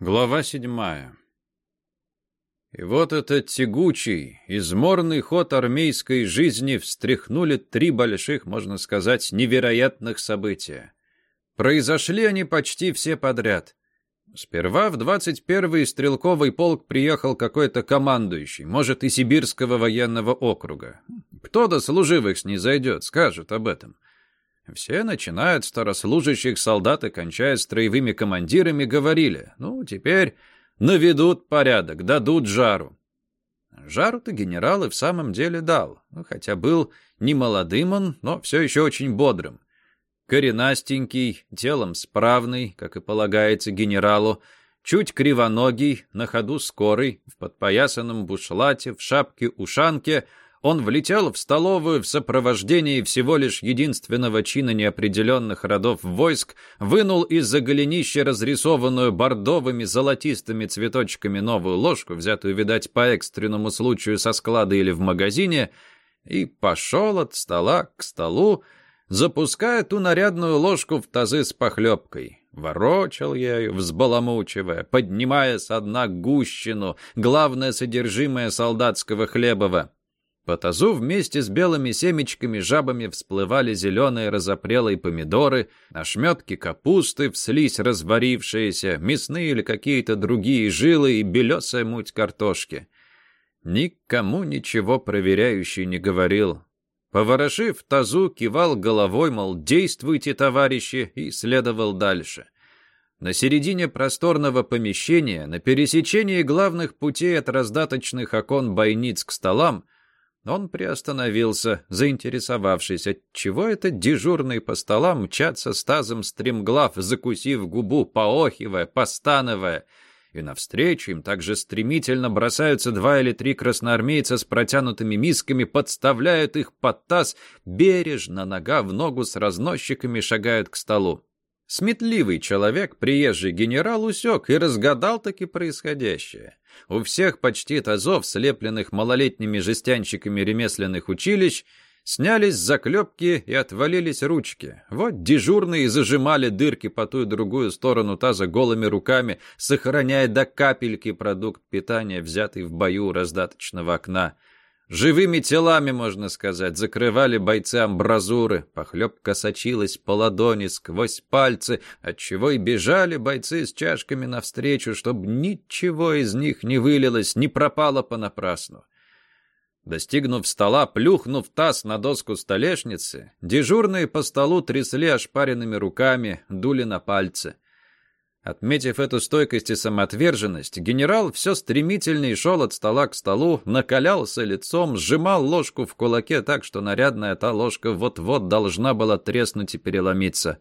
Глава седьмая. И вот этот тягучий, изморный ход армейской жизни встряхнули три больших, можно сказать, невероятных события. Произошли они почти все подряд. Сперва в 21-й стрелковый полк приехал какой-то командующий, может, и Сибирского военного округа. Кто до служивых снизойдет, скажет об этом. Все, начиная от старослужащих солдат и кончая строевыми командирами, говорили, ну, теперь наведут порядок, дадут жару. Жару-то генерал и в самом деле дал, ну, хотя был не молодым он, но все еще очень бодрым. Коренастенький, телом справный, как и полагается генералу, чуть кривоногий, на ходу скорый, в подпоясанном бушлате, в шапке-ушанке — он влетел в столовую в сопровождении всего лишь единственного чина неопределенных родов войск, вынул из-за голенища разрисованную бордовыми золотистыми цветочками новую ложку, взятую, видать, по экстренному случаю со склада или в магазине, и пошел от стола к столу, запуская ту нарядную ложку в тазы с похлебкой. Ворочал ею, взбаламучивая, поднимая со дна гущину, главное содержимое солдатского хлебова. По тазу вместе с белыми семечками жабами всплывали зеленые разопрелые помидоры, ошметки капусты, вслись разварившиеся, мясные или какие-то другие жилы и белесая муть картошки. Никому ничего проверяющий не говорил. Поворошив тазу, кивал головой, мол, действуйте, товарищи, и следовал дальше. На середине просторного помещения, на пересечении главных путей от раздаточных окон бойниц к столам, он приостановился, заинтересовавшись, отчего это дежурный по столам мчатся с тазом стремглав, закусив губу, поохивая, постановая. И навстречу им также стремительно бросаются два или три красноармейца с протянутыми мисками, подставляют их под таз, бережно, нога в ногу с разносчиками шагают к столу. Сметливый человек, приезжий генерал, усек и разгадал таки происходящее. У всех почти тазов, слепленных малолетними жестянщиками ремесленных училищ, снялись заклепки и отвалились ручки. Вот дежурные зажимали дырки по ту и другую сторону таза голыми руками, сохраняя до капельки продукт питания, взятый в бою у раздаточного окна. Живыми телами, можно сказать, закрывали бойцы амбразуры. Похлебка сочилась по ладони сквозь пальцы, отчего и бежали бойцы с чашками навстречу, чтобы ничего из них не вылилось, не пропало понапрасну. Достигнув стола, плюхнув таз на доску столешницы, дежурные по столу трясли ошпаренными руками, дули на пальцы — Отметив эту стойкость и самоотверженность, генерал все стремительнее шел от стола к столу, накалялся лицом, сжимал ложку в кулаке так, что нарядная та ложка вот-вот должна была треснуть и переломиться.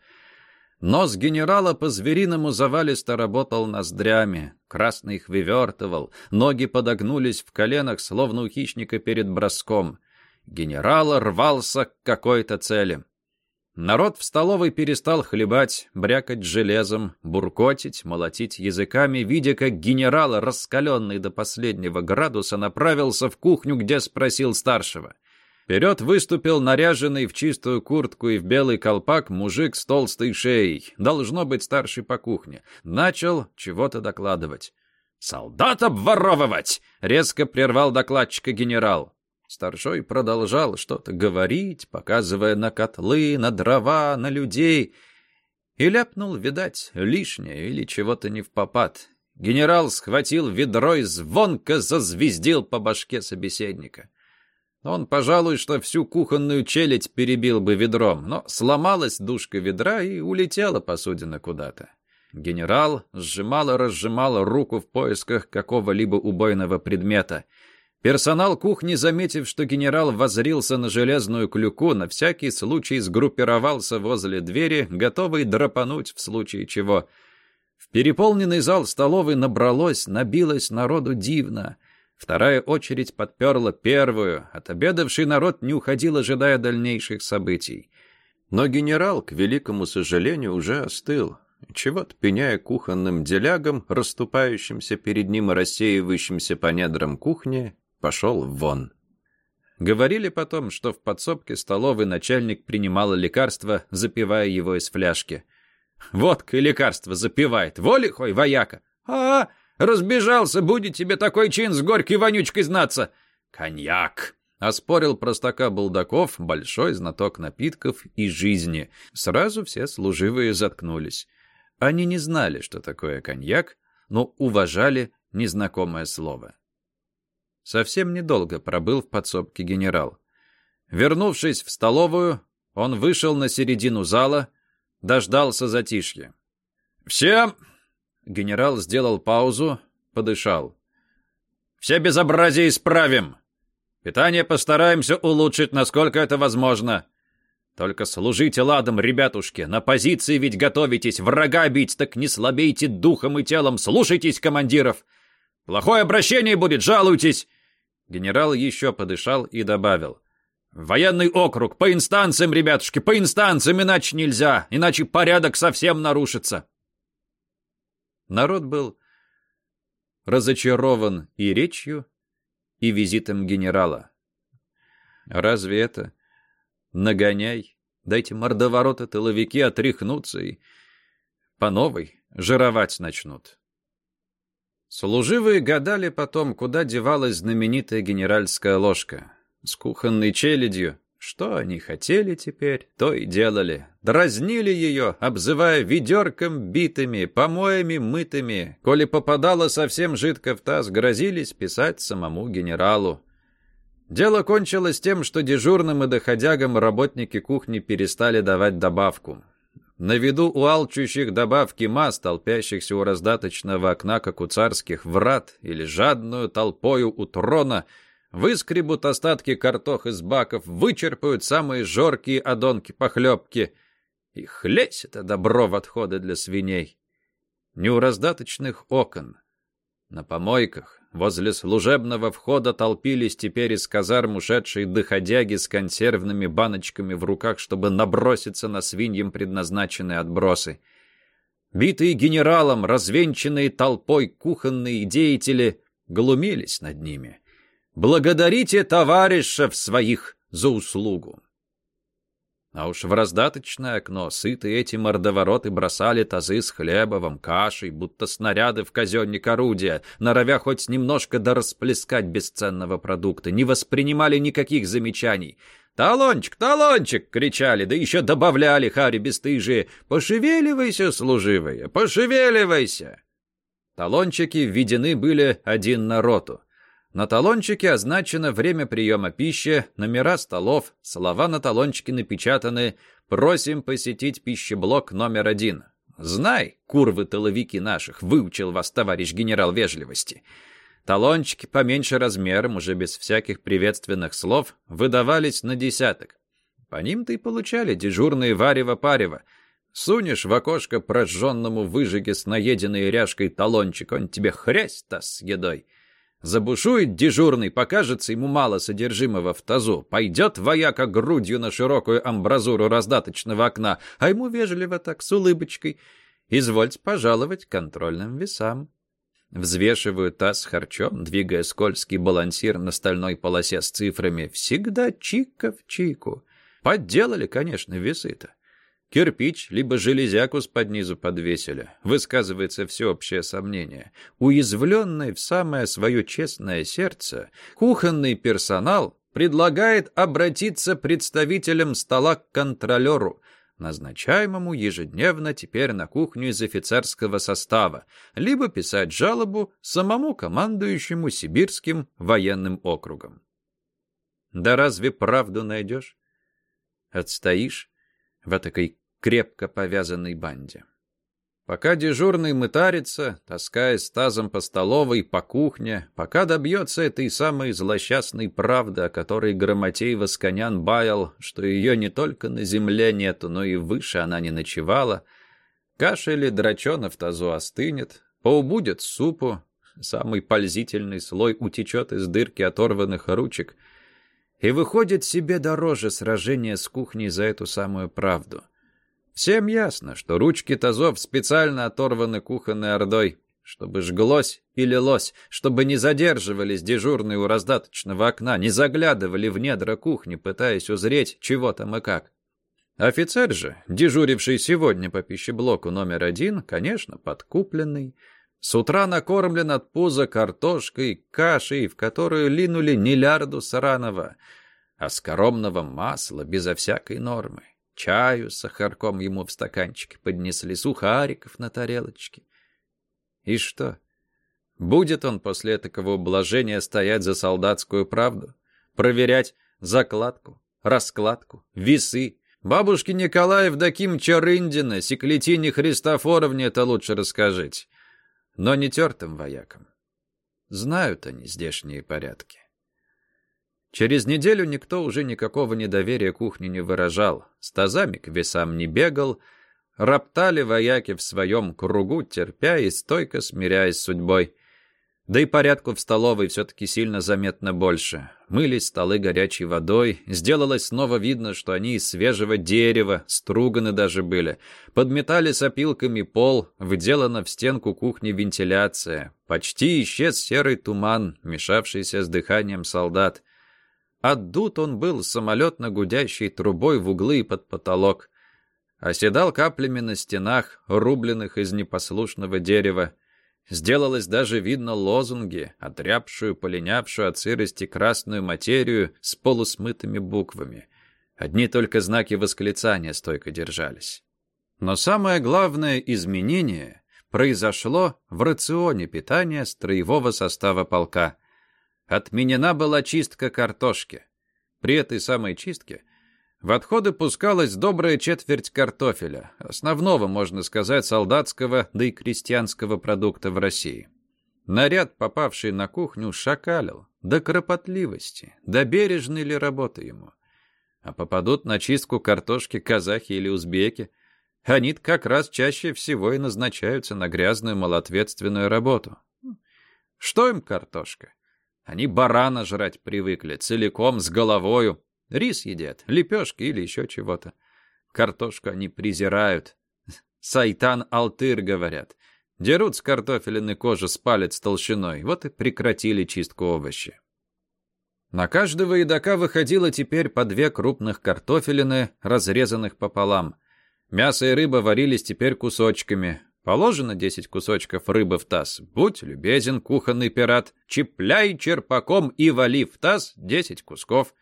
Нос генерала по-звериному завалисто работал ноздрями, красный их вывертывал, ноги подогнулись в коленах, словно у хищника перед броском. Генерал рвался к какой-то цели. Народ в столовой перестал хлебать, брякать железом, буркотить, молотить языками, видя, как генерал, раскаленный до последнего градуса, направился в кухню, где спросил старшего. Вперед выступил наряженный в чистую куртку и в белый колпак мужик с толстой шеей, должно быть старший по кухне. Начал чего-то докладывать. «Солдат обворовывать!» — резко прервал докладчика генерал. Старшой продолжал что-то говорить, показывая на котлы, на дрова, на людей, и ляпнул, видать, лишнее или чего-то не в попад. Генерал схватил ведро и звонко зазвездил по башке собеседника. Он, пожалуй, что всю кухонную челядь перебил бы ведром, но сломалась душка ведра и улетела посудина куда-то. Генерал сжимал и разжимал руку в поисках какого-либо убойного предмета — Персонал кухни, заметив, что генерал возрился на железную клюку, на всякий случай сгруппировался возле двери, готовый драпануть в случае чего. В переполненный зал столовой набралось, набилось народу дивно. Вторая очередь подперла первую. Отобедавший народ не уходил, ожидая дальнейших событий. Но генерал, к великому сожалению, уже остыл. Чего-то пеняя кухонным делягам, расступающимся перед ним и рассеивающимся по недрам кухни, пошел вон. Говорили потом, что в подсобке столовый начальник принимал лекарство, запивая его из фляжки. «Водка и лекарство запивает, воли хой, вояка! «А, разбежался, будет тебе такой чин с горькой вонючкой знаться!» «Коньяк!» — оспорил простака Булдаков, большой знаток напитков и жизни. Сразу все служивые заткнулись. Они не знали, что такое коньяк, но уважали незнакомое слово. Совсем недолго пробыл в подсобке генерал. Вернувшись в столовую, он вышел на середину зала, дождался затишья. «Все!» — генерал сделал паузу, подышал. «Все безобразия исправим! Питание постараемся улучшить, насколько это возможно. Только служите ладом, ребятушки, на позиции ведь готовитесь, врага бить, так не слабейте духом и телом, слушайтесь командиров. Плохое обращение будет, жалуйтесь!» Генерал еще подышал и добавил. «Военный округ! По инстанциям, ребятушки, по инстанциям! Иначе нельзя! Иначе порядок совсем нарушится!» Народ был разочарован и речью, и визитом генерала. Разве это? Нагоняй, дайте мордовороты тыловики отряхнуться и по новой жировать начнут. Служивые гадали потом, куда девалась знаменитая генеральская ложка. С кухонной челядью. Что они хотели теперь, то и делали. Дразнили ее, обзывая ведерком битыми, помоями мытыми. Коли попадало совсем жидко в таз, грозились писать самому генералу. Дело кончилось тем, что дежурным и доходягам работники кухни перестали давать добавку. На виду у алчущих добавки масс, толпящихся у раздаточного окна, как у царских врат, или жадную толпою у трона, выскребут остатки картох из баков, вычерпают самые жоркие одонки-похлебки. И хлесь это добро в отходы для свиней. Не у раздаточных окон. На помойках, Возле служебного входа толпились теперь из казарм ушедшие доходяги с консервными баночками в руках, чтобы наброситься на свиньям предназначенные отбросы. Битые генералом, развенчанные толпой кухонные деятели глумились над ними. «Благодарите товарищев своих за услугу!» А уж в раздаточное окно сытые эти мордовороты бросали тазы с хлебовым, кашей, будто снаряды в казенник орудия, норовя хоть немножко да расплескать бесценного продукта, не воспринимали никаких замечаний. «Талончик, талончик!» — кричали, да еще добавляли хари бесстыжие. «Пошевеливайся, служивые, пошевеливайся!» Талончики введены были один на роту. На талончике означено время приема пищи, номера столов, слова на талончике напечатаны «Просим посетить пищеблок номер один». Знай, курвы-тыловики наших, выучил вас товарищ генерал вежливости. Талончики поменьше размером, уже без всяких приветственных слов, выдавались на десяток. По ним-то и получали дежурные варево-парево. Сунешь в окошко прожженному выжиге с наеденной ряжкой талончик, он тебе хрясь-то с едой. Забушует дежурный, покажется ему мало содержимого в тазу. Пойдет вояка грудью на широкую амбразуру раздаточного окна, а ему вежливо так, с улыбочкой. Извольте пожаловать контрольным весам. Взвешивают таз харчом, двигая скользкий балансир на стальной полосе с цифрами. Всегда чика в чику. Подделали, конечно, весы-то. Кирпич, либо железяку с под низу подвесили. Высказывается всеобщее сомнение. Уязвленный в самое свое честное сердце, кухонный персонал предлагает обратиться представителям стола к контролеру, назначаемому ежедневно теперь на кухню из офицерского состава, либо писать жалобу самому командующему Сибирским военным округом. Да разве правду найдешь? Отстоишь? В этой крепко повязанной банде. Пока дежурный мытарится, таскаясь тазом по столовой, по кухне, пока добьется этой самой злосчастной правды, о которой Грамотей Восконян баял, что ее не только на земле нету, но и выше она не ночевала, каша или драчона в тазу остынет, поубудет супу, самый пользительный слой утечет из дырки оторванных ручек — и выходит себе дороже сражение с кухней за эту самую правду. Всем ясно, что ручки тазов специально оторваны кухонной ордой, чтобы жглось и лилось, чтобы не задерживались дежурные у раздаточного окна, не заглядывали в недра кухни, пытаясь узреть, чего там и как. Офицер же, дежуривший сегодня по пищеблоку номер один, конечно, подкупленный, С утра накормлен от пуза картошкой, кашей, в которую линули нелярду саранова, а скоромного масла безо всякой нормы. Чаю с сахарком ему в стаканчике поднесли, сухариков на тарелочке. И что? Будет он после такого ублажения стоять за солдатскую правду? Проверять закладку, раскладку, весы? Бабушке Николая Евдоким Чарындина, Секлетине Христофоровне это лучше расскажите. Но не тертым воякам. Знают они здешние порядки. Через неделю никто уже никакого недоверия кухне не выражал, с тазами к весам не бегал, роптали вояки в своем кругу, терпя и стойко смиряясь с судьбой. Да и порядку в столовой все-таки сильно заметно больше. Мылись столы горячей водой, сделалось снова видно, что они из свежего дерева, струганы даже были. Подметали с опилками пол, выделана в стенку кухни вентиляция. Почти исчез серый туман, мешавшийся с дыханием солдат. Отдут он был самолетно-гудящей трубой в углы и под потолок. Оседал каплями на стенах, рубленных из непослушного дерева. Сделалось даже видно лозунги, отряпшую, полинявшую от сырости красную материю с полусмытыми буквами. Одни только знаки восклицания стойко держались. Но самое главное изменение произошло в рационе питания строевого состава полка. Отменена была чистка картошки. При этой самой чистке в отходы пускалась добрая четверть картофеля, основного, можно сказать, солдатского, да и крестьянского продукта в России. Наряд, попавший на кухню, шакалил, до кропотливости, до бережной ли работы ему. А попадут на чистку картошки казахи или узбеки, они как раз чаще всего и назначаются на грязную малоответственную работу. Что им картошка? Они барана жрать привыкли, целиком, с головою, Рис едят, лепешки или еще чего-то. Картошку они презирают. Сайтан-алтыр, говорят. Дерут с картофелиной кожи с толщиной. Вот и прекратили чистку овощей. На каждого едока выходило теперь по две крупных картофелины, разрезанных пополам. Мясо и рыба варились теперь кусочками. Положено десять кусочков рыбы в таз. Будь любезен, кухонный пират. Чепляй черпаком и вали в таз десять кусков.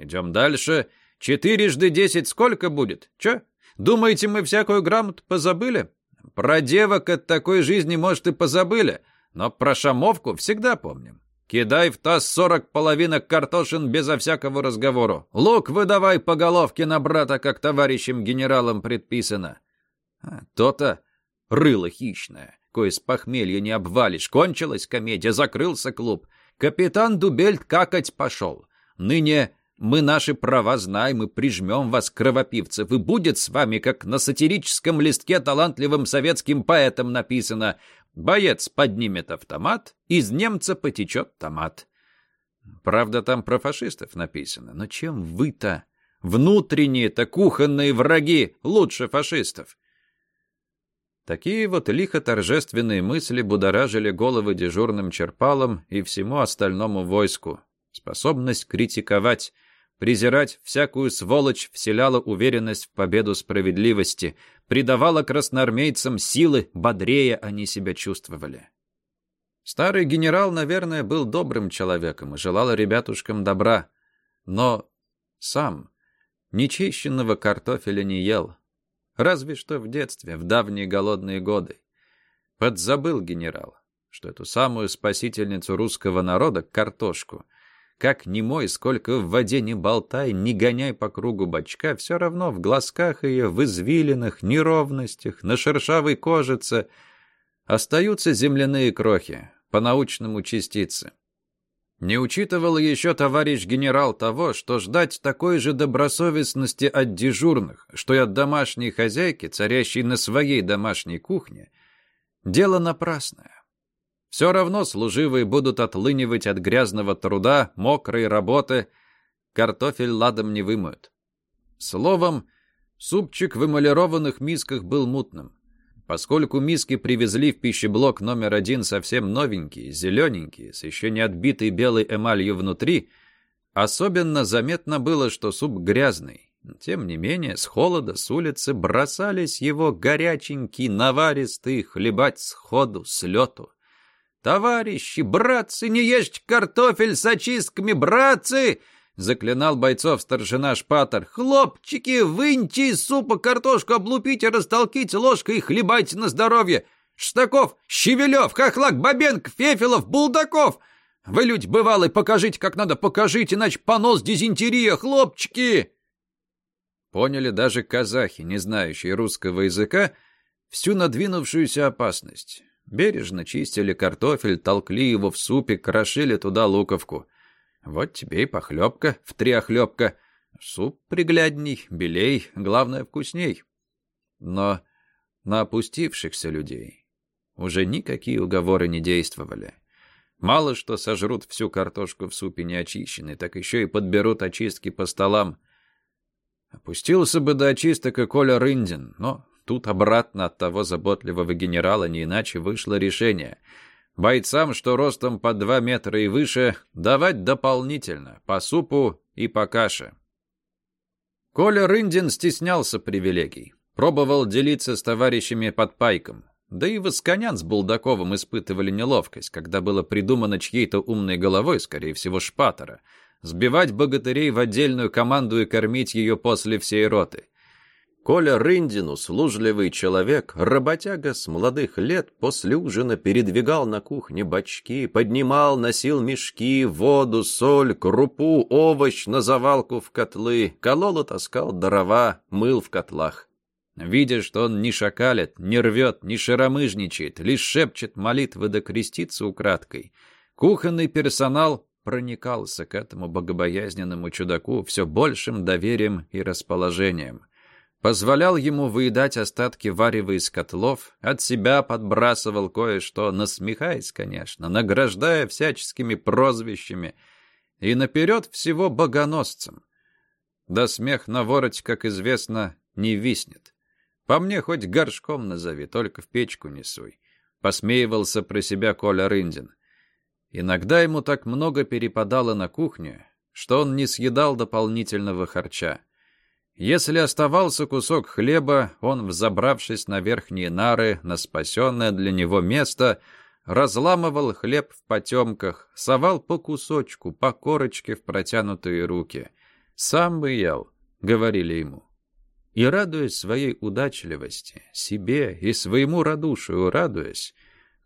Идем дальше. Четырежды десять сколько будет? Че? Думаете, мы всякую грамоту позабыли? Про девок от такой жизни, может, и позабыли, но про шамовку всегда помним. Кидай в таз сорок половинок картошин безо всякого разговору. Лук выдавай по головке на брата, как товарищем генералам предписано. А, То-то рыло хищное, кое с похмелья не обвалишь. Кончилась комедия, закрылся клуб. Капитан Дубельт какать пошел. Ныне мы наши права знаем и прижмем вас, кровопивцев, и будет с вами, как на сатирическом листке талантливым советским поэтом написано «Боец поднимет автомат, из немца потечет томат». Правда, там про фашистов написано, но чем вы-то, внутренние-то кухонные враги, лучше фашистов? Такие вот лихо-торжественные мысли будоражили головы дежурным черпалам и всему остальному войску. Способность критиковать – Презирать всякую сволочь вселяла уверенность в победу справедливости, придавала красноармейцам силы, бодрее они себя чувствовали. Старый генерал, наверное, был добрым человеком и желал ребятушкам добра, но сам нечищенного картофеля не ел, разве что в детстве, в давние голодные годы. Подзабыл генерал, что эту самую спасительницу русского народа, картошку — как не мой, сколько в воде не болтай, не гоняй по кругу бочка, все равно в глазках ее, в извилинах, неровностях, на шершавой кожице остаются земляные крохи, по-научному частицы. Не учитывал еще товарищ генерал того, что ждать такой же добросовестности от дежурных, что и от домашней хозяйки, царящей на своей домашней кухне, дело напрасное. Все равно служивые будут отлынивать от грязного труда, мокрой работы. Картофель ладом не вымоют. Словом, супчик в эмалированных мисках был мутным. Поскольку миски привезли в пищеблок номер один совсем новенькие, зелененькие, с еще не отбитой белой эмалью внутри, особенно заметно было, что суп грязный, Тем не менее, с холода с улицы бросались его горяченькие, наваристые хлебать сходу, с лету. «Товарищи, братцы, не ешьте картофель с очистками, братцы!» Заклинал бойцов старшина Шпатер. «Хлопчики, выньте из супа картошку, облупите, растолките ложкой и хлебайте на здоровье! Штаков, Щевелев, Хохлак, Бабенко, Фефилов, Булдаков! Вы, люди бывалые, покажите, как надо, покажите, иначе понос, дизентерия, хлопчики!» Поняли даже казахи, не знающие русского языка, всю надвинувшуюся опасность. Бережно чистили картофель, толкли его в супе, крошили туда луковку. Вот тебе и похлебка в три охлебка. Суп приглядней, белей, главное, вкусней. Но на опустившихся людей уже никакие уговоры не действовали. Мало что сожрут всю картошку в супе неочищенной, так еще и подберут очистки по столам. Опустился бы до очисток и Коля Рындин, но тут обратно от того заботливого генерала не иначе вышло решение — Бойцам, что ростом по два метра и выше, давать дополнительно, по супу и по каше. Коля Рындин стеснялся привилегий. Пробовал делиться с товарищами под пайком. Да и Восконян с Булдаковым испытывали неловкость, когда было придумано чьей-то умной головой, скорее всего, шпатора, сбивать богатырей в отдельную команду и кормить ее после всей роты. Коля Рындин, услужливый человек, работяга с молодых лет, после ужина передвигал на кухне бачки, поднимал, носил мешки, воду, соль, крупу, овощ на завалку в котлы, колол и таскал дрова, мыл в котлах. Видя, что он не шакалит, не рвет, не шаромыжничает, лишь шепчет молитвы да крестится украдкой, кухонный персонал проникался к этому богобоязненному чудаку все большим доверием и расположением позволял ему выедать остатки варева из котлов, от себя подбрасывал кое-что, насмехаясь, конечно, награждая всяческими прозвищами, и наперед всего богоносцем. Да смех на вороте, как известно, не виснет. По мне хоть горшком назови, только в печку не суй. Посмеивался про себя Коля Рындин. Иногда ему так много перепадало на кухне, что он не съедал дополнительного харча. Если оставался кусок хлеба, он, взобравшись на верхние нары, на спасенное для него место, разламывал хлеб в потемках, совал по кусочку, по корочке в протянутые руки. «Сам бы ел», — говорили ему. И, радуясь своей удачливости, себе и своему радушию радуясь,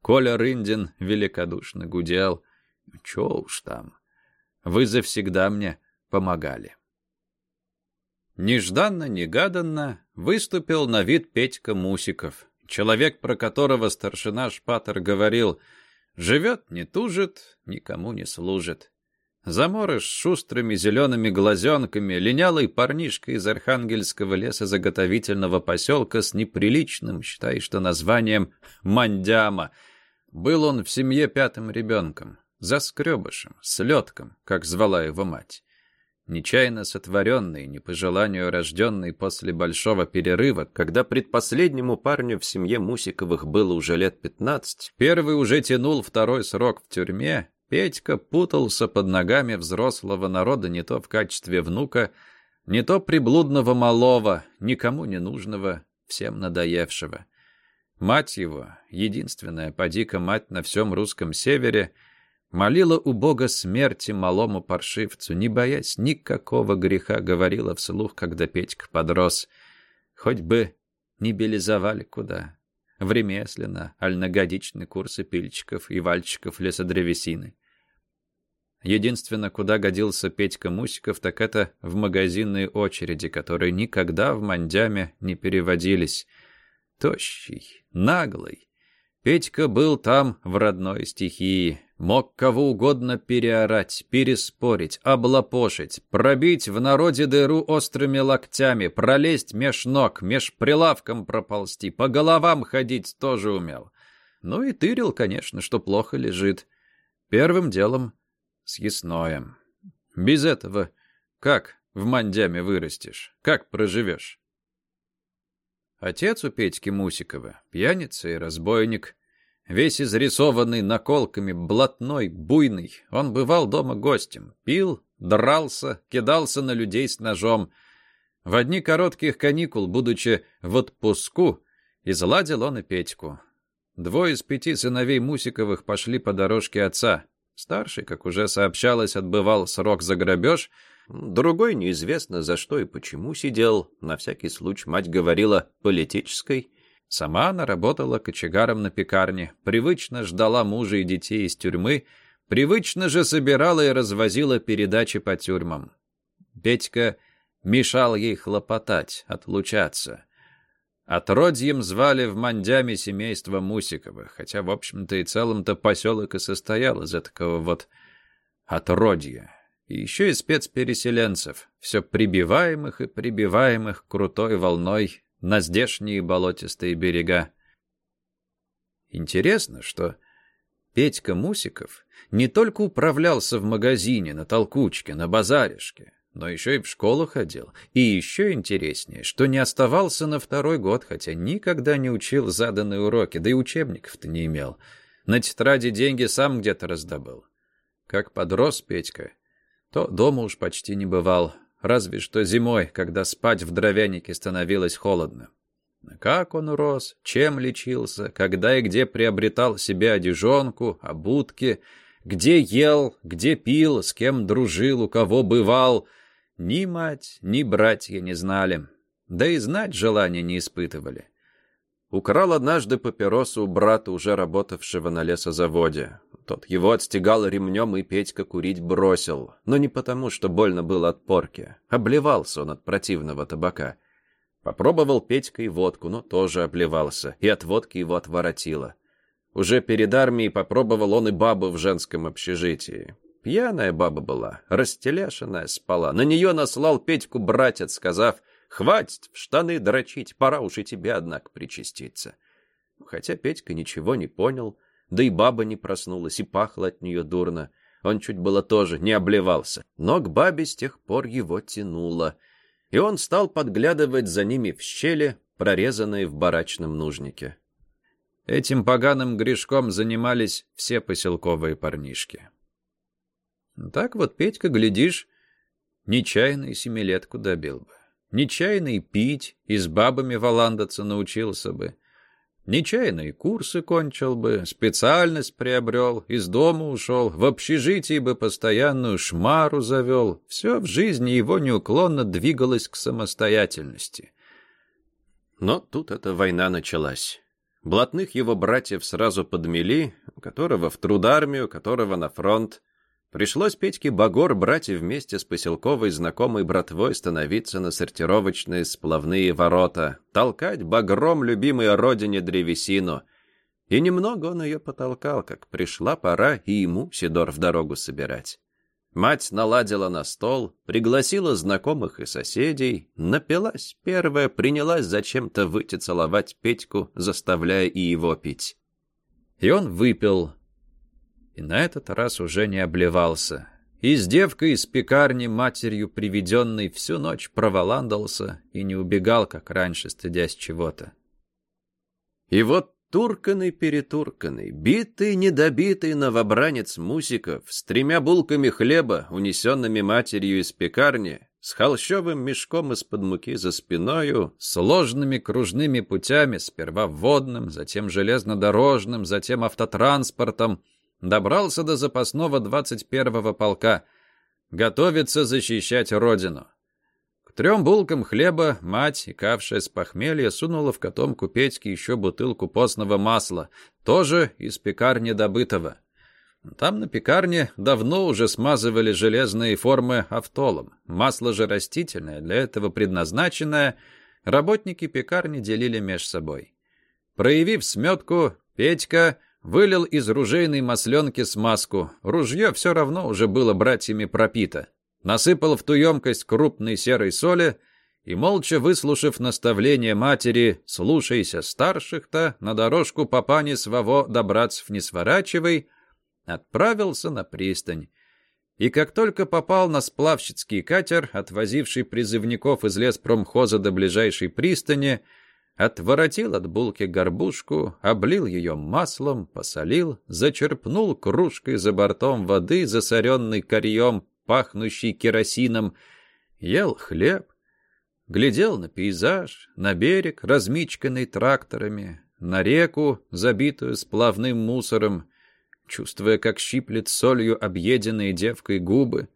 Коля Рындин великодушно гудел. «Чё уж там, вы завсегда мне помогали». Нежданно-негаданно выступил на вид Петька Мусиков, человек, про которого старшина Шпатер говорил «Живет, не тужит, никому не служит». Заморыш с шустрыми зелеными глазенками, линялый парнишка из архангельского лесозаготовительного поселка с неприличным, считай, что названием Мандяма. Был он в семье пятым ребенком, заскребышем, слетком, как звала его мать нечаянно сотворенный, не по желанию рожденный после большого перерыва, когда предпоследнему парню в семье Мусиковых было уже лет пятнадцать, первый уже тянул второй срок в тюрьме, Петька путался под ногами взрослого народа не то в качестве внука, не то приблудного малого, никому не нужного, всем надоевшего. Мать его, единственная подика мать на всем русском севере — Молила у Бога смерти малому паршивцу, не боясь никакого греха, говорила вслух, когда Петька подрос. Хоть бы не белизовали куда. В ремесленно, аль на годичные курсы пильчиков и вальчиков лесодревесины. Единственное, куда годился Петька Мусиков, так это в магазинные очереди, которые никогда в Мандяме не переводились. Тощий, наглый. Петька был там в родной стихии, Мог кого угодно переорать, переспорить, облапошить, пробить в народе дыру острыми локтями, пролезть меж ног, меж прилавком проползти, по головам ходить тоже умел. Ну и тырил, конечно, что плохо лежит. Первым делом с ясноем. Без этого как в мандяме вырастешь, как проживешь? Отец у Петьки Мусикова, пьяница и разбойник — Весь изрисованный наколками, блатной, буйный, он бывал дома гостем, пил, дрался, кидался на людей с ножом. В одни коротких каникул, будучи в отпуску, изладил он и Петьку. Двое из пяти сыновей Мусиковых пошли по дорожке отца. Старший, как уже сообщалось, отбывал срок за грабеж, другой неизвестно за что и почему сидел, на всякий случай мать говорила политической. Сама она работала кочегаром на пекарне, привычно ждала мужа и детей из тюрьмы, привычно же собирала и развозила передачи по тюрьмам. Петька мешал ей хлопотать, отлучаться. Отродьем звали в Мандяме семейство Мусиковых, хотя, в общем-то, и целом-то поселок и состоял из этого вот отродья. И еще и спецпереселенцев, все прибиваемых и прибиваемых крутой волной на здешние болотистые берега. Интересно, что Петька Мусиков не только управлялся в магазине, на толкучке, на базаришке, но еще и в школу ходил. И еще интереснее, что не оставался на второй год, хотя никогда не учил заданные уроки, да и учебников-то не имел. На тетради деньги сам где-то раздобыл. Как подрос Петька, то дома уж почти не бывал, разве что зимой, когда спать в дровянике становилось холодно. Как он рос, чем лечился, когда и где приобретал себе одежонку, обутки, где ел, где пил, с кем дружил, у кого бывал — ни мать, ни братья не знали, да и знать желания не испытывали. Украл однажды папиросу у брата, уже работавшего на лесозаводе. Тот его отстегал ремнем и Петька курить бросил, но не потому, что больно было от порки. Обливался он от противного табака. Попробовал Петька и водку, но тоже обливался, и от водки его отворотило. Уже перед армией попробовал он и бабу в женском общежитии. Пьяная баба была, растелешенная спала. На нее наслал Петьку братец, сказав, «Хватит в штаны дрочить, пора уж и тебе, однако, причаститься». Хотя Петька ничего не понял, да и баба не проснулась, и пахло от нее дурно. Он чуть было тоже не обливался, но к бабе с тех пор его тянуло, и он стал подглядывать за ними в щели, прорезанные в барачном нужнике. Этим поганым грешком занимались все поселковые парнишки. Так вот Петька, глядишь, нечаянно и семилетку добил бы. Нечаянно и пить, и с бабами валандаться научился бы. Нечаянно и курсы кончил бы, специальность приобрел, из дома ушел, в общежитии бы постоянную шмару завел. Все в жизни его неуклонно двигалось к самостоятельности. Но тут эта война началась. Блатных его братьев сразу подмели, которого в трудармию, которого на фронт. Пришлось Петьке Багор брать и вместе с поселковой знакомой братвой становиться на сортировочные сплавные ворота, толкать багром любимой родине древесину. И немного он ее потолкал, как пришла пора и ему Сидор в дорогу собирать. Мать наладила на стол, пригласила знакомых и соседей, напилась первая, принялась зачем-то выйти целовать Петьку, заставляя и его пить. И он выпил, и на этот раз уже не обливался. И с девкой из пекарни, матерью приведенной, всю ночь проволандался и не убегал, как раньше, стыдясь чего-то. И вот турканный-перетурканный, битый-недобитый новобранец Мусиков с тремя булками хлеба, унесенными матерью из пекарни, с холщовым мешком из-под муки за спиною, сложными кружными путями, сперва водным, затем железнодорожным, затем автотранспортом, добрался до запасного 21-го полка. Готовится защищать родину. К трем булкам хлеба мать, икавшая с похмелья, сунула в котомку Петьки еще бутылку постного масла, тоже из пекарни добытого. Там на пекарне давно уже смазывали железные формы автолом. Масло же растительное, для этого предназначенное, работники пекарни делили меж собой. Проявив сметку, Петька Вылил из ружейной масленки смазку. Ружье все равно уже было братьями пропито. Насыпал в ту емкость крупной серой соли и, молча выслушав наставление матери «слушайся старших-то, на дорожку папани своего добраться не сворачивай», отправился на пристань. И как только попал на сплавщицкий катер, отвозивший призывников из леспромхоза до ближайшей пристани, отворотил от булки горбушку, облил ее маслом, посолил, зачерпнул кружкой за бортом воды, засоренный корьем, пахнущий керосином, ел хлеб, глядел на пейзаж, на берег, размичканный тракторами, на реку, забитую сплавным мусором, чувствуя, как щиплет солью объеденные девкой губы.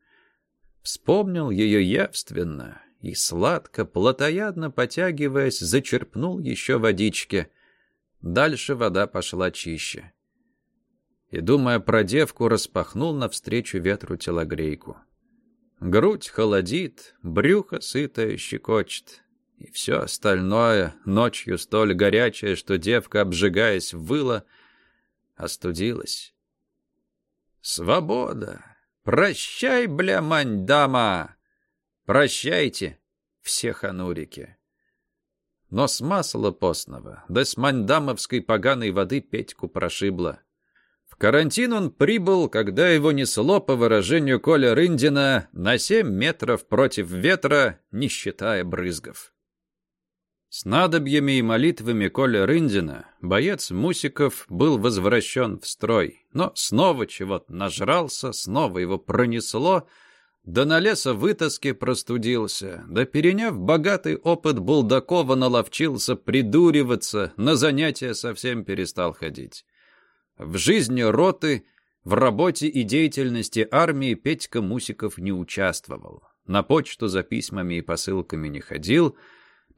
Вспомнил ее явственно и сладко, плотоядно потягиваясь, зачерпнул еще водички. Дальше вода пошла чище. И, думая про девку, распахнул навстречу ветру телогрейку. Грудь холодит, брюхо сытое щекочет. И все остальное, ночью столь горячее, что девка, обжигаясь, выла, остудилась. Свобода! Прощай, бля, мань, дама! Прощайте, все ханурики. Но с масла постного, да с мандамовской поганой воды Петьку прошибло. В карантин он прибыл, когда его несло, по выражению Коля Рындина, на семь метров против ветра, не считая брызгов. С надобьями и молитвами Коля Рындина боец Мусиков был возвращен в строй, но снова чего-то нажрался, снова его пронесло, да на леса вытаски простудился, да переняв богатый опыт Булдакова наловчился придуриваться, на занятия совсем перестал ходить. В жизни роты, в работе и деятельности армии Петька Мусиков не участвовал, на почту за письмами и посылками не ходил —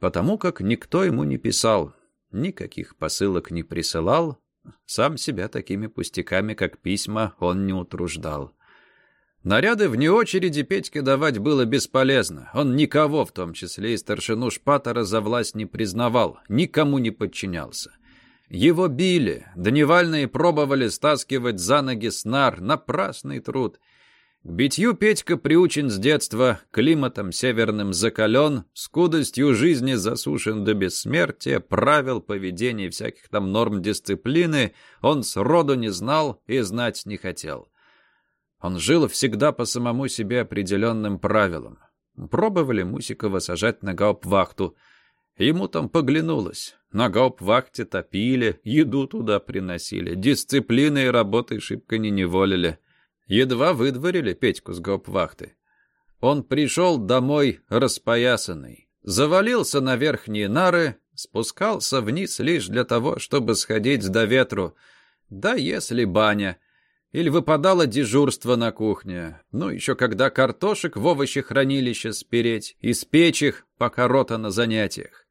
потому как никто ему не писал, никаких посылок не присылал, сам себя такими пустяками, как письма, он не утруждал. Наряды вне очереди Петьке давать было бесполезно. Он никого, в том числе и старшину Шпатора, за власть не признавал, никому не подчинялся. Его били, дневальные пробовали стаскивать за ноги снар, напрасный труд — к битью Петька приучен с детства, климатом северным закален, скудостью жизни засушен до бессмертия, правил поведения всяких там норм дисциплины он сроду не знал и знать не хотел. Он жил всегда по самому себе определенным правилам. Пробовали Мусикова сажать на гауптвахту. Ему там поглянулось. На гауптвахте топили, еду туда приносили, дисциплиной и работой шибко не неволили. Едва выдворили Петьку с гауптвахты. Он пришел домой распоясанный, завалился на верхние нары, спускался вниз лишь для того, чтобы сходить до ветру. Да если баня. Или выпадало дежурство на кухне. Ну, еще когда картошек в овощехранилище спереть, и спечь их, пока рота на занятиях.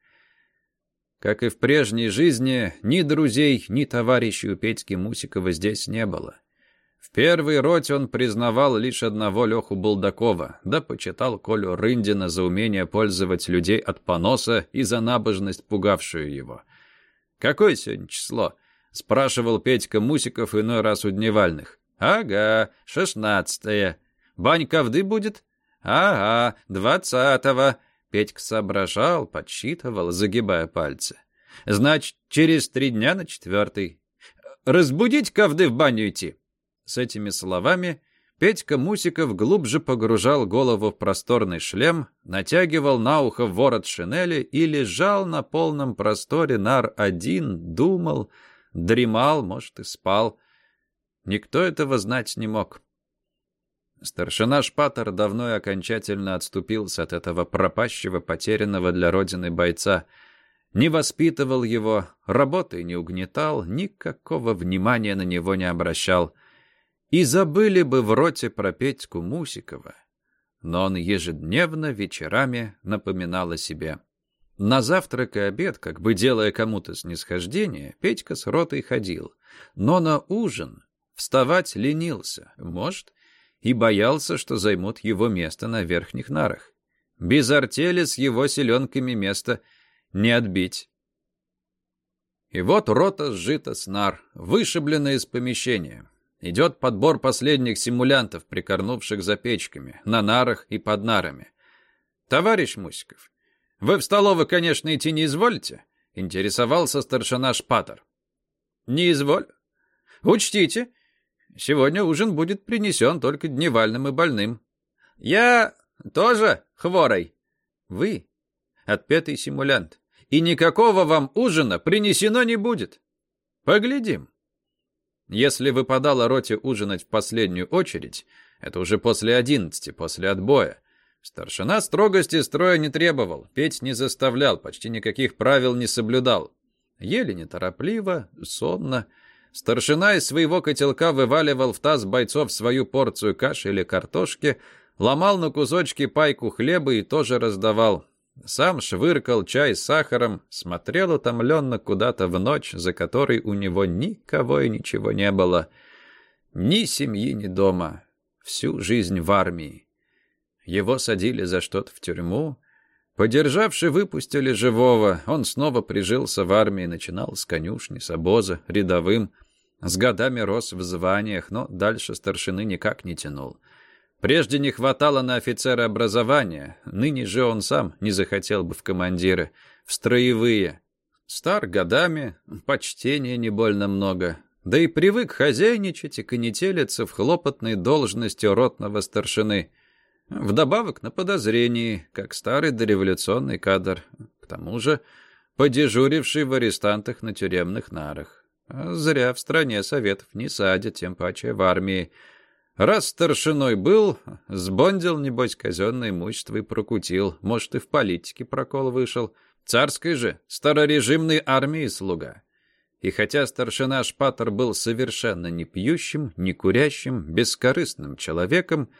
Как и в прежней жизни, ни друзей, ни товарищей у Петьки Мусикова здесь не было. В первой роте он признавал лишь одного Леху Булдакова, да почитал Колю Рындина за умение пользовать людей от поноса и за набожность, пугавшую его. «Какое сегодня число?» — спрашивал Петька Мусиков иной раз у дневальных. «Ага, шестнадцатое. Бань ковды будет?» «Ага, двадцатого». Петька соображал, подсчитывал, загибая пальцы. «Значит, через три дня на четвертый. Разбудить ковды в баню идти?» С этими словами Петька Мусиков глубже погружал голову в просторный шлем, натягивал на ухо ворот шинели и лежал на полном просторе нар один, думал, дремал, может, и спал. Никто этого знать не мог. Старшина Шпатер давно и окончательно отступился от этого пропащего, потерянного для Родины бойца. Не воспитывал его, работой не угнетал, никакого внимания на него не обращал — и забыли бы в роте про Петьку Мусикова. Но он ежедневно вечерами напоминал о себе. На завтрак и обед, как бы делая кому-то снисхождение, Петька с ротой ходил. Но на ужин вставать ленился, может, и боялся, что займут его место на верхних нарах. Без артели с его селенками место не отбить. И вот рота сжита с нар, вышиблена из помещения. Идет подбор последних симулянтов, прикорнувших за печками, на нарах и под нарами. «Товарищ Мусиков, вы в столовую, конечно, идти не изволите?» — интересовался старшина Шпатер. «Не изволь. Учтите, сегодня ужин будет принесен только дневальным и больным. Я тоже хворой. Вы — отпетый симулянт, и никакого вам ужина принесено не будет. Поглядим». Если выпадало роте ужинать в последнюю очередь, это уже после одиннадцати, после отбоя, Старшина строгости строя не требовал, петь не заставлял, почти никаких правил не соблюдал. Ели неторопливо, сонно. Старшина из своего котелка вываливал в таз бойцов свою порцию каши или картошки, ломал на кусочки пайку хлеба и тоже раздавал. Сам швыркал чай с сахаром, смотрел утомленно куда-то в ночь, за которой у него никого и ничего не было. Ни семьи, ни дома. Всю жизнь в армии. Его садили за что-то в тюрьму. Подержавши, выпустили живого. Он снова прижился в армии, начинал с конюшни, с обоза, рядовым. С годами рос в званиях, но дальше старшины никак не тянул. Прежде не хватало на офицера образования, ныне же он сам не захотел бы в командиры, в строевые. Стар годами, почтения не больно много, да и привык хозяйничать и конетелиться в хлопотной должности ротного старшины. Вдобавок на подозрении, как старый дореволюционный кадр. К тому же подежуривший в арестантах на тюремных нарах. А зря в стране советов не садят, тем паче в армии. Раз старшиной был, сбондил, небось, казенное имущество и прокутил. Может, и в политике прокол вышел. Царской же, старорежимной армии слуга. И хотя старшина Шпатер был совершенно не пьющим, не курящим, бескорыстным человеком,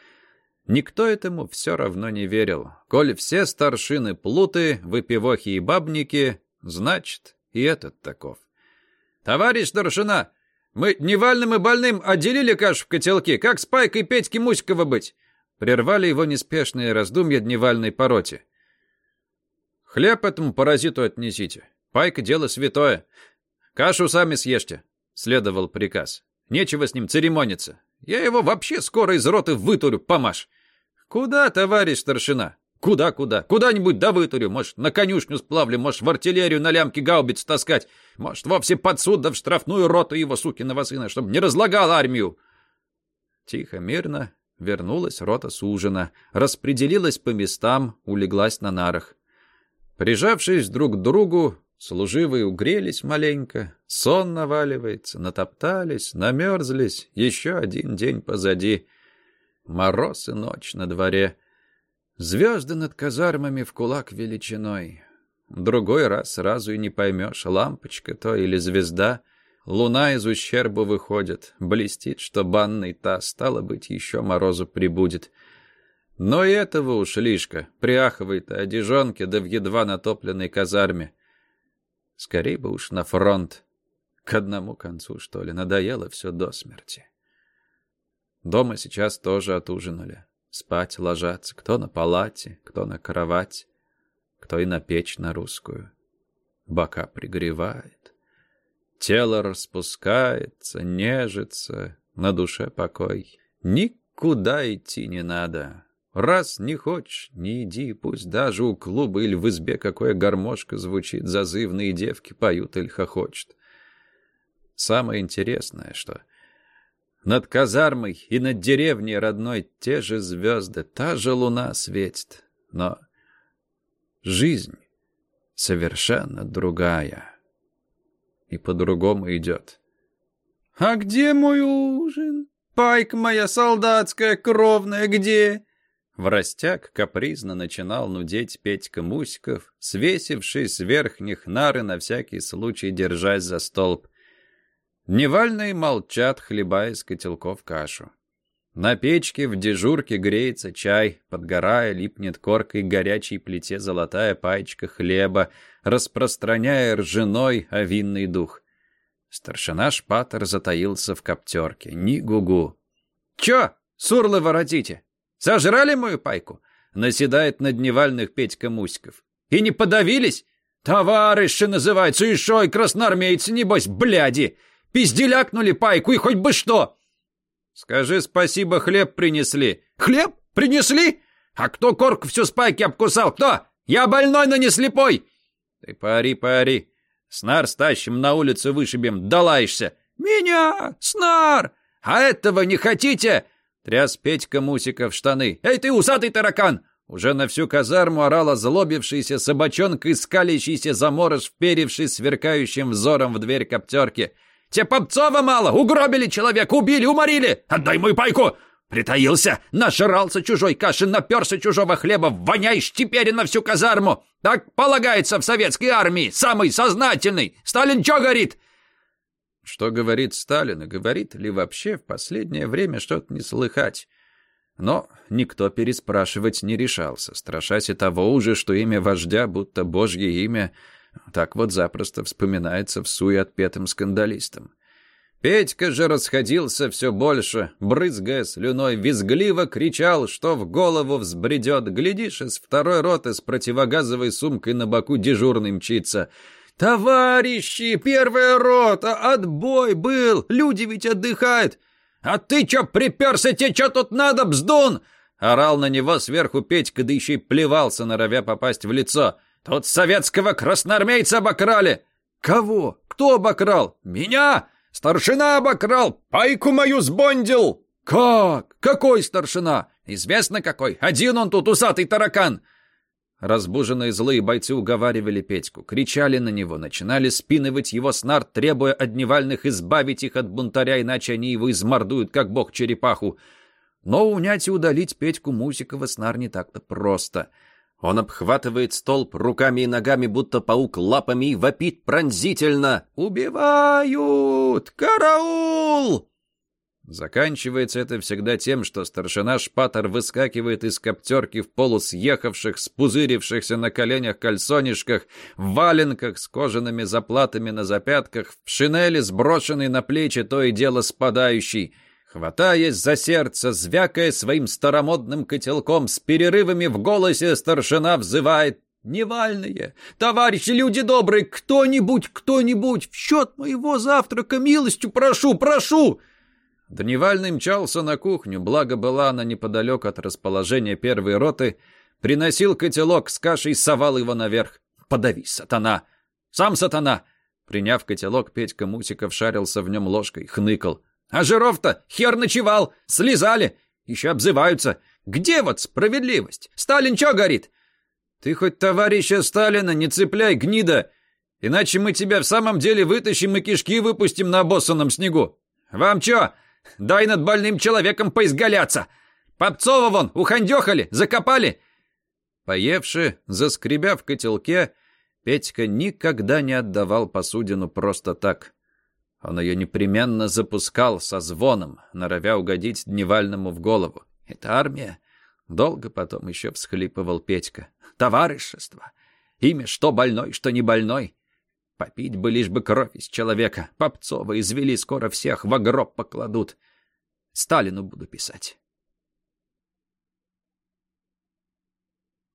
Никто этому все равно не верил. Коль все старшины плуты, выпивохи и бабники, значит, и этот таков. «Товарищ старшина, мы невальным и больным отделили кашу в котелке. Как с Пайкой Петьки Муськова быть?» Прервали его неспешные раздумья дневальной пороте. «Хлеб этому паразиту отнесите. Пайка — дело святое. Кашу сами съешьте», — следовал приказ. «Нечего с ним церемониться. Я его вообще скоро из роты вытурю, помашь. «Куда, товарищ старшина? Куда-куда? Куда-нибудь да вытурю. Может, на конюшню сплавлю, может, в артиллерию на лямке гаубиц таскать. Может, вовсе под суд да в штрафную роту его сукиного сына, чтобы не разлагал армию». Тихо, мирно вернулась рота сужена, распределилась по местам, улеглась на нарах. Прижавшись друг к другу, служивые угрелись маленько, сон наваливается, натоптались, намерзлись, еще один день позади — Мороз и ночь на дворе. Звезды над казармами в кулак величиной. Другой раз сразу и не поймешь, лампочка то или звезда. Луна из ущерба выходит, блестит, что банный та, стало быть, еще морозу прибудет. Но и этого уж лишка, приахивает о одежонке, да в едва натопленной казарме. Скорей бы уж на фронт. К одному концу, что ли, надоело все до смерти. Дома сейчас тоже отужинали. Спать ложатся, кто на палате, кто на кровать, кто и на печь на русскую. Бока пригревает. Тело распускается, нежится, на душе покой. Никуда идти не надо. Раз не хочешь, не иди, пусть даже у клуба или в избе какое гармошка звучит, зазывные девки поют или хохочут. Самое интересное, что над казармой и над деревней родной те же звезды, та же луна светит. Но жизнь совершенно другая. И по-другому идет. «А где мой ужин? Пайка моя солдатская, кровная, где?» В растяг капризно начинал нудеть Петька Муськов, свесивший с верхних нары на всякий случай держась за столб. Невальные молчат, хлебая из котелков кашу. На печке в дежурке греется чай, подгорая, липнет коркой горячей плите золотая паечка хлеба, распространяя ржаной овинный дух. Старшина Шпатер затаился в коптерке. Ни гугу. «Чё, сурлы воротите? Сожрали мою пайку?» Наседает на дневальных Петька Муськов. «И не подавились? Товарищи называются, и шо, и красноармейцы, небось, бляди!» Пизделякнули пайку и хоть бы что!» «Скажи спасибо, хлеб принесли». «Хлеб? Принесли? А кто корку всю спайки обкусал? Кто? Я больной, но не слепой!» «Ты пари, пари. Снар стащим на улицу вышибем, долаешься». «Меня? Снар! А этого не хотите?» Тряс Петька Мусика в штаны. «Эй ты, усатый таракан! Уже на всю казарму орала злобившийся собачонка и скалящийся заморож, вперевший сверкающим взором в дверь коптерки. Те Попцова мало! Угробили человека, убили, уморили! Отдай мою пайку! Притаился, нажрался чужой каши, наперся чужого хлеба, воняешь теперь на всю казарму. Так полагается в советской армии, самый сознательный. Сталин что говорит?» Что говорит Сталин и говорит ли вообще в последнее время что-то не слыхать. Но никто переспрашивать не решался, страшась и того уже, что имя вождя, будто божье имя, так вот запросто вспоминается в суе отпетым скандалистам. Петька же расходился все больше, брызгая слюной, визгливо кричал, что в голову взбредет. Глядишь, из второй роты с противогазовой сумкой на боку дежурный мчится. «Товарищи, первая рота, отбой был, люди ведь отдыхают!» «А ты чё приперся, тебе чё тут надо, бздун?» Орал на него сверху Петька, да еще и плевался, норовя попасть в лицо. «Тут советского красноармейца обокрали!» «Кого? Кто обокрал?» «Меня! Старшина обокрал! Пайку мою сбондил!» «Как? Какой старшина?» «Известно какой! Один он тут, усатый таракан!» Разбуженные злые бойцы уговаривали Петьку, кричали на него, начинали спинывать его снар, требуя от Дневальных избавить их от бунтаря, иначе они его измордуют, как бог черепаху. Но унять и удалить Петьку Мусикова снар не так-то просто. Он обхватывает столб руками и ногами, будто паук лапами, и вопит пронзительно «Убивают! Караул!» Заканчивается это всегда тем, что старшина Шпатор выскакивает из коптерки в полусъехавших, спузырившихся на коленях кальсонишках, в валенках с кожаными заплатами на запятках, в шинели, сброшенной на плечи, то и дело спадающей. Хватаясь за сердце, звякая своим старомодным котелком, с перерывами в голосе старшина взывает «Невальные! Товарищи, люди добрые! Кто-нибудь, кто-нибудь! В счет моего завтрака милостью прошу, прошу!» Дневальный мчался на кухню, благо была она неподалеку от расположения первой роты, приносил котелок с кашей, совал его наверх. «Подавись, сатана! Сам сатана!» Приняв котелок, Петька Мусиков шарился в нем ложкой, хныкал. «А жиров-то хер ночевал! Слезали! Еще обзываются! Где вот справедливость? Сталин чё горит?» «Ты хоть товарища Сталина не цепляй, гнида! Иначе мы тебя в самом деле вытащим и кишки выпустим на обоссанном снегу! Вам чё, Дай над больным человеком поизгаляться! Попцова вон ухандехали, закопали!» Поевши, заскребя в котелке, Петька никогда не отдавал посудину просто так. Он ее непременно запускал со звоном, норовя угодить Дневальному в голову. «Это армия?» Долго потом еще всхлипывал Петька. «Товарищество! Имя что больной, что не больной. Попить бы лишь бы кровь из человека. Попцова извели, скоро всех в гроб покладут. Сталину буду писать.